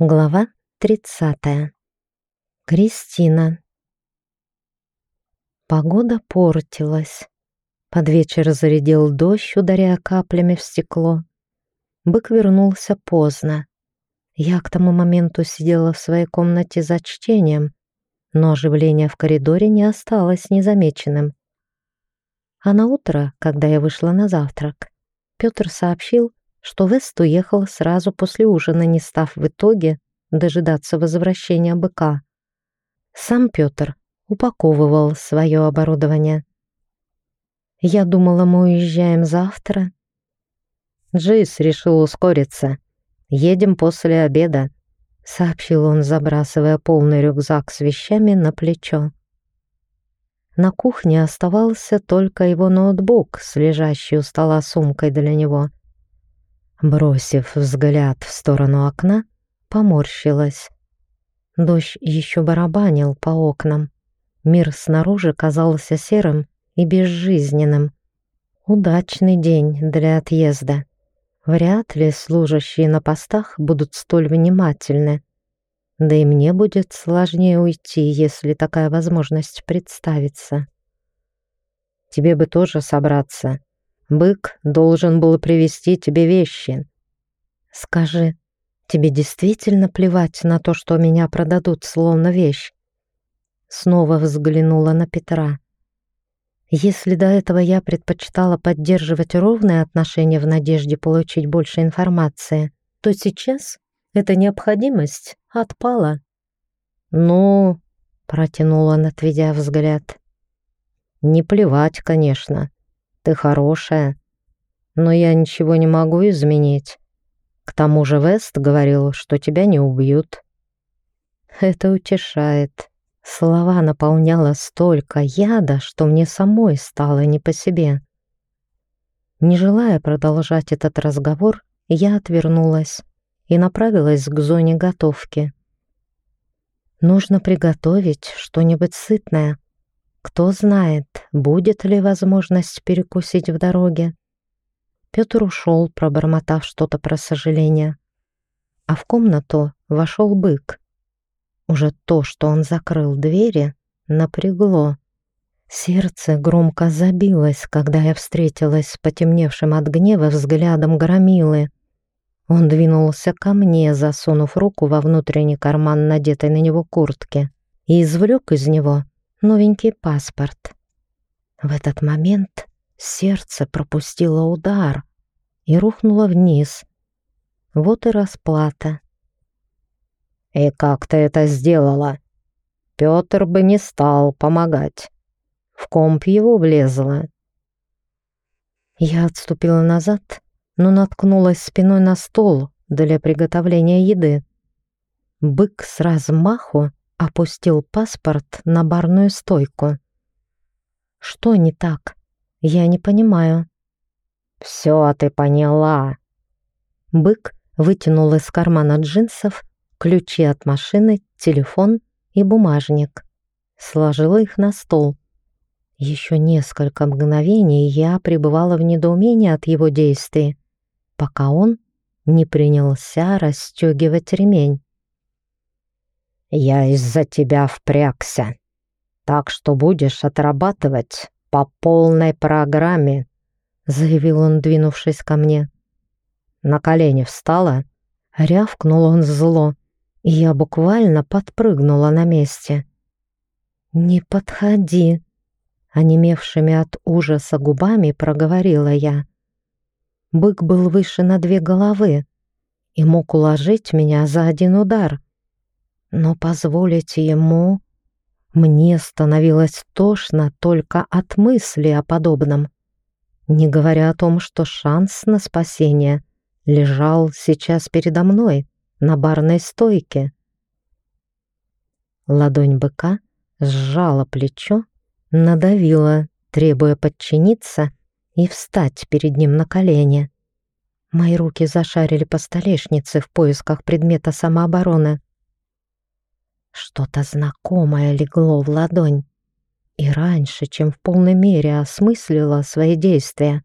Глава 30. Кристина. Погода портилась. Под вечер зарядил дождь, ударяя каплями в стекло. Бык вернулся поздно. Я к тому моменту сидела в своей комнате за чтением, но оживление в коридоре не осталось незамеченным. А на утро, когда я вышла на завтрак, Петр сообщил, что Вест уехал сразу после ужина, не став в итоге дожидаться возвращения быка. Сам Петр упаковывал свое оборудование. Я думала, мы уезжаем завтра. Джейс решил ускориться. Едем после обеда, сообщил он, забрасывая полный рюкзак с вещами на плечо. На кухне оставался только его ноутбук с лежащей у стола сумкой для него. Бросив взгляд в сторону окна, поморщилась. Дождь еще барабанил по окнам. Мир снаружи казался серым и безжизненным. Удачный день для отъезда. Вряд ли служащие на постах будут столь внимательны. Да и мне будет сложнее уйти, если такая возможность представится. Тебе бы тоже собраться, Бык должен был привезти тебе вещи. Скажи, тебе действительно плевать на то, что меня продадут словно вещь? Снова взглянула на Петра. Если до этого я предпочитала поддерживать ровные отношения в надежде получить больше информации, то сейчас эта необходимость отпала. «Ну...» — протянул он, отведя взгляд. «Не плевать, конечно. Ты хорошая, но я ничего не могу изменить. К тому же Вест говорил, что тебя не убьют. Это утешает. Слова наполняла столько яда, что мне самой стало не по себе. Не желая продолжать этот разговор, я отвернулась и направилась к зоне готовки. Нужно приготовить что-нибудь сытное, кто знает, будет ли возможность перекусить в дороге. Петр ушел, пробормотав что-то про сожаление. А в комнату вошел бык. Уже то, что он закрыл двери, напрягло. Сердце громко забилось, когда я встретилась с потемневшим от гнева взглядом громилы. Он двинулся ко мне, засунув руку во внутренний карман надетой на него куртки, и извлек из него новенький паспорт. В этот момент сердце пропустило удар и рухнуло вниз. Вот и расплата. «И как ты это сделала?» Петр бы не стал помогать. В комп его влезла. Я отступила назад, но наткнулась спиной на стол для приготовления еды. Бык с размаху опустил паспорт на барную стойку. Что не так? Я не понимаю. Все ты поняла. Бык вытянул из кармана джинсов ключи от машины, телефон и бумажник. Сложил их на стол. Еще несколько мгновений я пребывала в недоумении от его действий, пока он не принялся расстегивать ремень. Я из-за тебя впрягся, так что будешь отрабатывать по полной программе», заявил он, двинувшись ко мне. На колени встала, рявкнул он зло, и я буквально подпрыгнула на месте. «Не подходи!» Онемевшими от ужаса губами проговорила я. Бык был выше на две головы и мог уложить меня за один удар — но позволить ему... Мне становилось тошно только от мысли о подобном, не говоря о том, что шанс на спасение лежал сейчас передо мной на барной стойке. Ладонь быка сжала плечо, надавила, требуя подчиниться и встать перед ним на колени. Мои руки зашарили по столешнице в поисках предмета самообороны. Что-то знакомое легло в ладонь. И раньше, чем в полной мере осмыслила свои действия,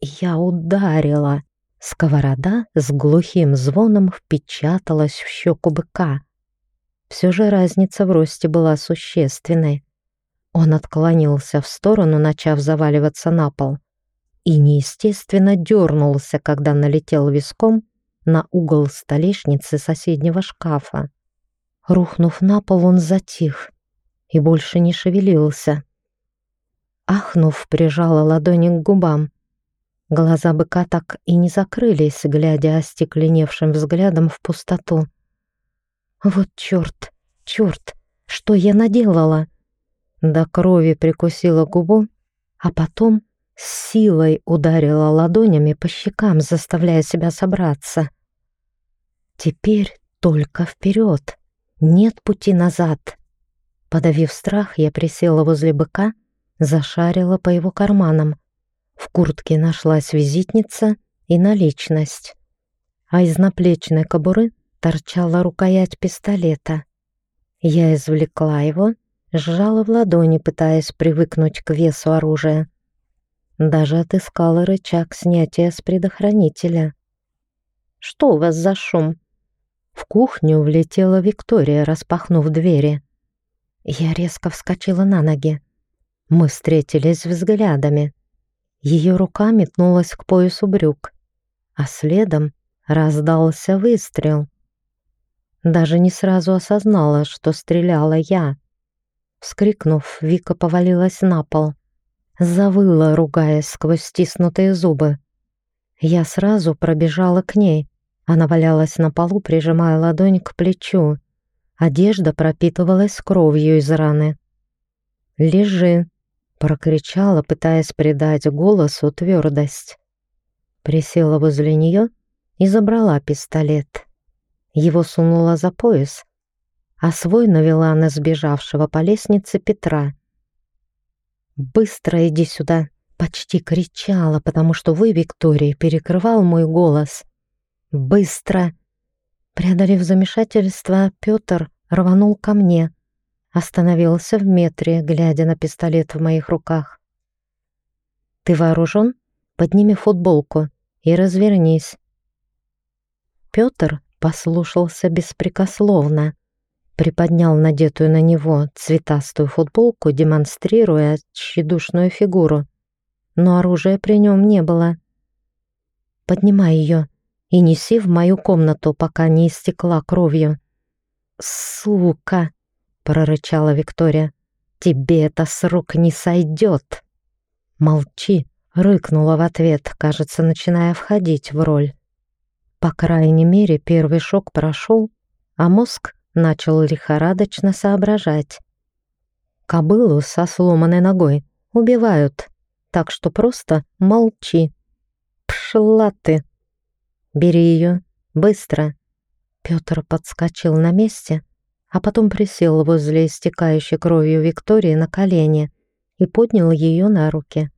я ударила, Сковорода с глухим звоном впечаталась в щеку быка. Все же разница в росте была существенной. Он отклонился в сторону, начав заваливаться на пол, и неестественно дернулся, когда налетел виском на угол столешницы соседнего шкафа. Рухнув на пол, он затих и больше не шевелился. Ахнув, прижала ладони к губам. Глаза быка так и не закрылись, глядя остекленевшим взглядом в пустоту. «Вот черт, черт, что я наделала?» До крови прикусила губу, а потом с силой ударила ладонями по щекам, заставляя себя собраться. Теперь только вперед, нет пути назад. Подавив страх, я присела возле быка, зашарила по его карманам. В куртке нашлась визитница и наличность, а из наплечной кобуры торчала рукоять пистолета. Я извлекла его, сжала в ладони, пытаясь привыкнуть к весу оружия. Даже отыскала рычаг снятия с предохранителя. «Что у вас за шум?» В кухню влетела Виктория, распахнув двери. Я резко вскочила на ноги. Мы встретились взглядами. Ее рука метнулась к поясу брюк, а следом раздался выстрел. Даже не сразу осознала, что стреляла я. Вскрикнув, Вика повалилась на пол. Завыла, ругаясь сквозь стиснутые зубы. Я сразу пробежала к ней. Она валялась на полу, прижимая ладонь к плечу. Одежда пропитывалась кровью из раны. «Лежи», — прокричала, пытаясь придать голосу твердость. Присела возле нее и забрала пистолет. Его сунула за пояс, а свой навела на сбежавшего по лестнице Петра. «Быстро иди сюда!» — почти кричала, потому что вы, Виктория, перекрывал мой голос. «Быстро!» Преодолев замешательство, Петр рванул ко мне, остановился в метре, глядя на пистолет в моих руках. «Ты вооружен? Подними футболку и развернись». Петр послушался беспрекословно, приподнял надетую на него цветастую футболку, демонстрируя тщедушную фигуру. Но оружия при нем не было. «Поднимай ее и неси в мою комнату, пока не истекла кровью». «Сука!» — прорычала Виктория. «Тебе это с рук не сойдет!» «Молчи!» — рыкнула в ответ, кажется, начиная входить в роль. По крайней мере, первый шок прошел, а мозг начал лихорадочно соображать. Кобылу со сломанной ногой убивают, так что просто молчи. Пшла ты! Бери ее, быстро!» Петр подскочил на месте, а потом присел возле истекающей кровью Виктории на колени и поднял ее на руки.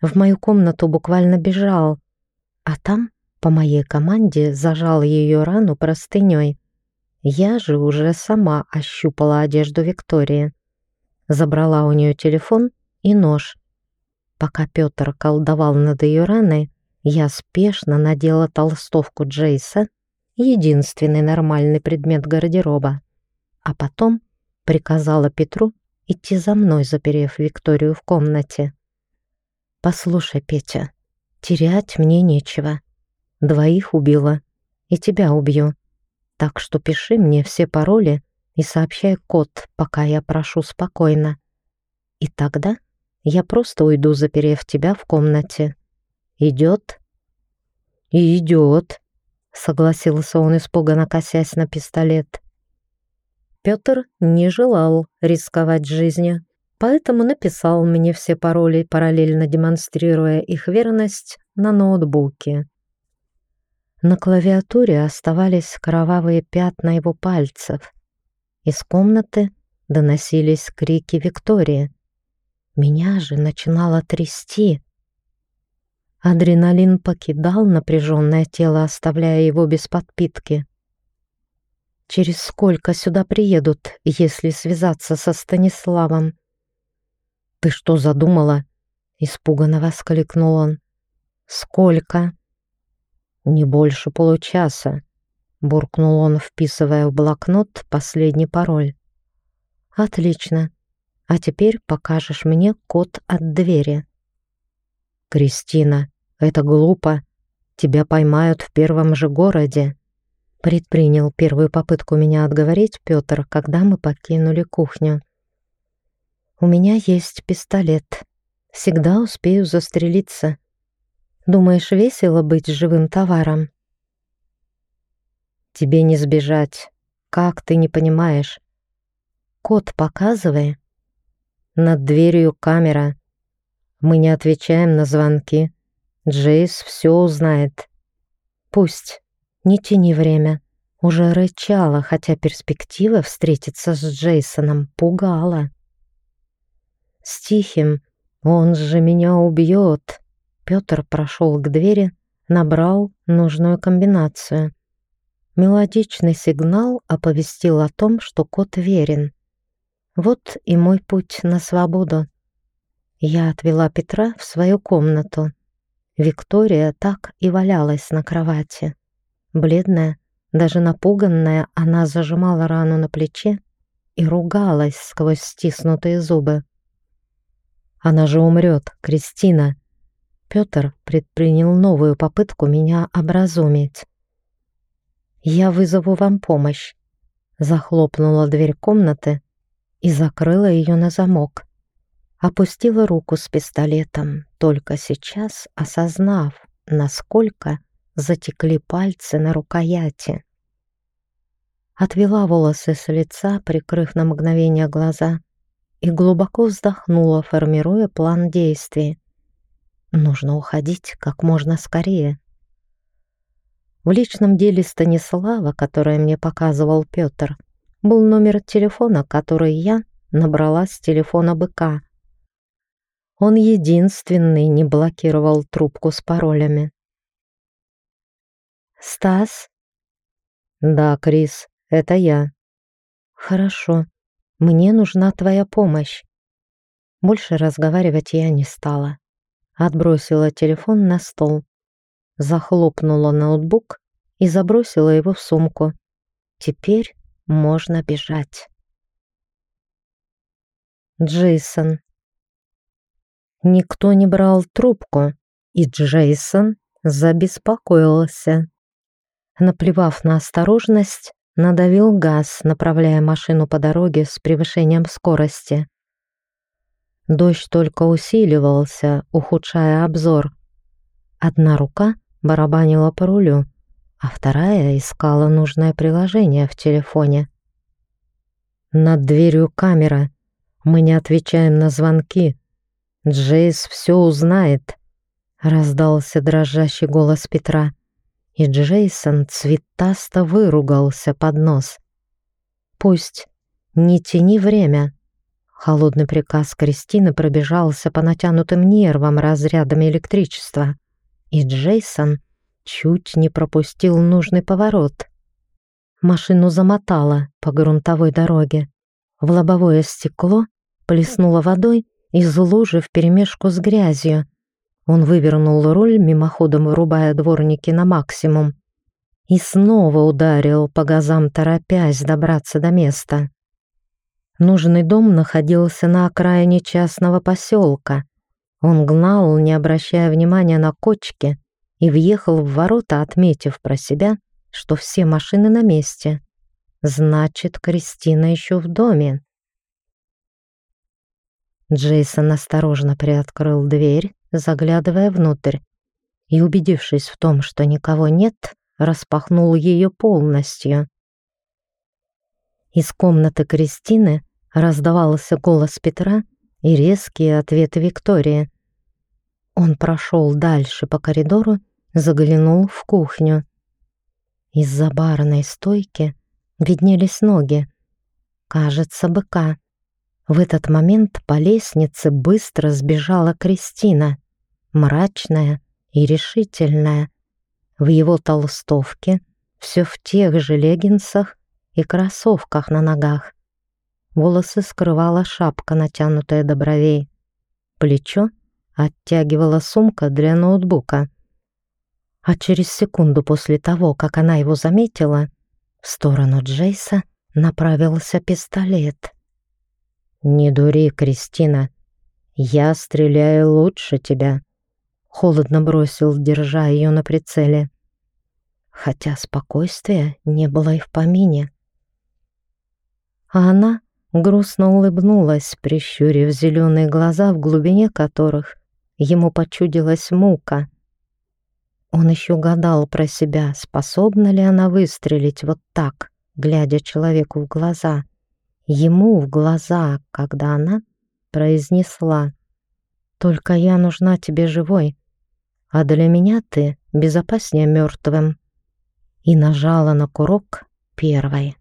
В мою комнату буквально бежал, а там, по моей команде, зажал ее рану простыней. Я же уже сама ощупала одежду Виктории. Забрала у нее телефон и нож. Пока Петр колдовал над ее раной, я спешно надела толстовку Джейса, единственный нормальный предмет гардероба, а потом приказала Петру идти за мной, заперев Викторию в комнате. «Послушай, Петя, терять мне нечего. Двоих убила, и тебя убью. Так что пиши мне все пароли и сообщай код, пока я прошу спокойно. И тогда я просто уйду, заперев тебя в комнате. Идет?» «Идет», — согласился он, испуганно косясь на пистолет. Петр не желал рисковать жизнью, поэтому написал мне все пароли, параллельно демонстрируя их верность на ноутбуке. На клавиатуре оставались кровавые пятна его пальцев. Из комнаты доносились крики Виктории. Меня же начинало трясти. Адреналин покидал напряженное тело, оставляя его без подпитки. Через сколько сюда приедут, если связаться со Станиславом? «Ты что задумала?» — испуганно воскликнул он. «Сколько?» «Не больше получаса», — буркнул он, вписывая в блокнот последний пароль. «Отлично. А теперь покажешь мне код от двери». «Кристина, это глупо. Тебя поймают в первом же городе», — предпринял первую попытку меня отговорить Петр, когда мы покинули кухню. «У меня есть пистолет. Всегда успею застрелиться. Думаешь, весело быть живым товаром?» «Тебе не сбежать. Как ты не понимаешь?» «Код показывай». «Над дверью камера. Мы не отвечаем на звонки. Джейс все узнает». «Пусть. Не тяни время». Уже рычала, хотя перспектива встретиться с Джейсоном пугала. С тихим «Он же меня убьет!» Петр прошел к двери, набрал нужную комбинацию. Мелодичный сигнал оповестил о том, что код верен. Вот и мой путь на свободу. Я отвела Петра в свою комнату. Виктория так и валялась на кровати. Бледная, даже напуганная, она зажимала рану на плече и ругалась сквозь стиснутые зубы. Она же умрет, Кристина. Петр предпринял новую попытку меня образумить. «Я вызову вам помощь», захлопнула дверь комнаты и закрыла ее на замок. Опустила руку с пистолетом, только сейчас осознав, насколько затекли пальцы на рукояти. Отвела волосы с лица, прикрыв на мгновение глаза, и глубоко вздохнула, формируя план действий. Нужно уходить как можно скорее. В личном деле Станислава, которое мне показывал Петр, был номер телефона, который я набрала с телефона быка. Он единственный не блокировал трубку с паролями. «Стас?» «Да, Крис, это я». «Хорошо. Мне нужна твоя помощь. Больше разговаривать я не стала. Отбросила телефон на стол, захлопнула ноутбук и забросила его в сумку. Теперь можно бежать. Джейсон. Никто не брал трубку, и Джейсон забеспокоился. Наплевав на осторожность, надавил газ, направляя машину по дороге с превышением скорости. Дождь только усиливался, ухудшая обзор. Одна рука барабанила по рулю, а вторая искала нужное приложение в телефоне. Над дверью камера. Мы не отвечаем на звонки. Джейс все узнает. Раздался дрожащий голос Петра и Джейсон цветасто выругался под нос. «Пусть. Не тяни время». Холодный приказ Кристины пробежался по натянутым нервам разрядами электричества, и Джейсон чуть не пропустил нужный поворот. Машину замотало по грунтовой дороге. В лобовое стекло плеснуло водой из лужи вперемешку с грязью, он вывернул руль, мимоходом вырубая дворники на максимум, и снова ударил по газам, торопясь добраться до места. Нужный дом находился на окраине частного поселка. Он гнал, не обращая внимания на кочки, и въехал в ворота, отметив про себя, что все машины на месте. Значит, Кристина еще в доме. Джейсон осторожно приоткрыл дверь, заглядывая внутрь, и, убедившись в том, что никого нет, распахнул ее полностью. Из комнаты Кристины раздавался голос Петра и резкие ответы Виктории. Он прошел дальше по коридору, заглянул в кухню. Из-за барной стойки виднелись ноги. Кажется, быка. В этот момент по лестнице быстро сбежала Кристина, мрачная и решительная. В его толстовке, все в тех же леггинсах и кроссовках на ногах. Волосы скрывала шапка, натянутая до бровей. Плечо оттягивала сумка для ноутбука. а через секунду после того, как она его заметила, в сторону Джейса направился пистолет. «Не дури, Кристина. Я стреляю лучше тебя», — холодно бросил, держа ее на прицеле. Хотя спокойствия не было и в помине. А она грустно улыбнулась, прищурив зеленые глаза, в глубине которых ему почудилась мука. Он еще гадал про себя, способна ли она выстрелить вот так, глядя человеку в глаза. Ему в глаза, когда она произнесла «Только я нужна тебе живой, а для меня ты безопаснее мертвым» и нажала на курок первой.